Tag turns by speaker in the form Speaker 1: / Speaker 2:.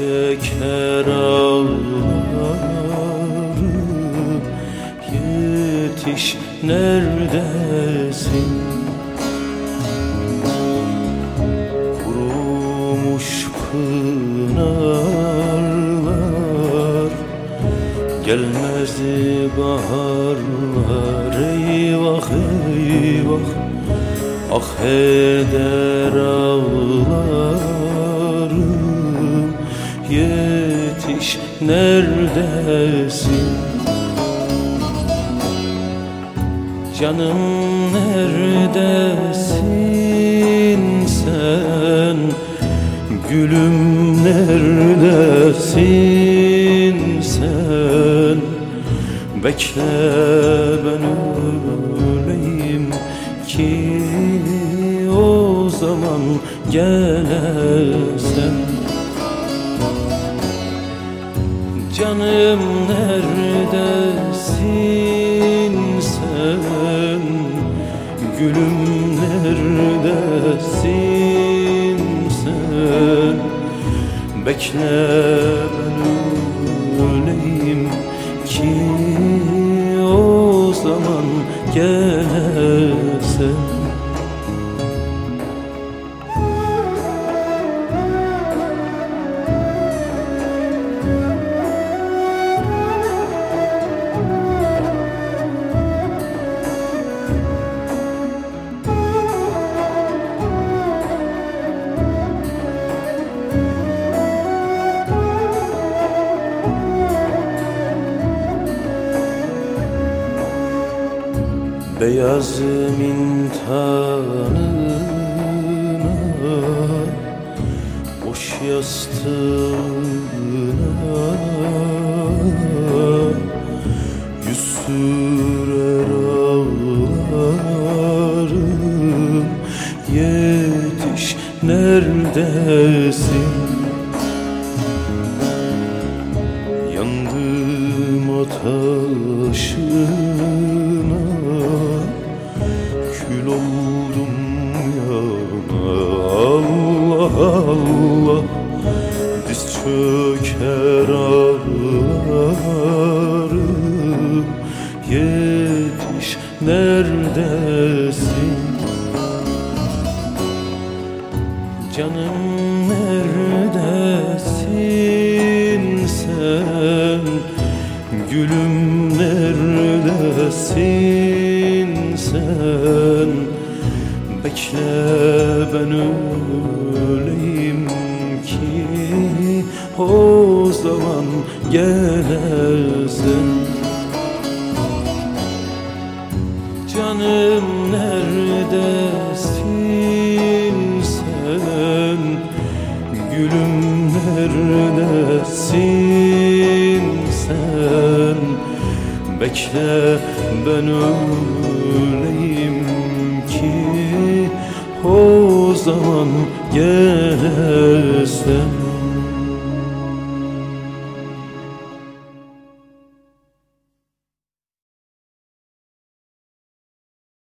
Speaker 1: Çeker ağlarım Yetiş neredesin? Kurumuş pınarlar Gelmezdi baharlar Eyvah eyvah. Ah eder ağlarım Yetiş neredesin? Canım neredesin sen? Gülüm neredesin Bekle ben öleyim ki o zaman gelesen Canım neredesin sen? Gülüm neredesin sen? Bekle ben öleyim zaman Beyaz mintanına Boş yastığına Yüz sürer ağlarım Yetiş neredesin? Yandım ateşine Kül oldum yana Allah Allah. Diz çöker ağlarım Yetiş neredesin? Canım neredesin sen? Gülüm neredesin sen Bekle ben öleyim ki O zaman gelesin Canım neredesin sen? Gülüm neredesin sen? Bekle ben öleyim O zaman gelsen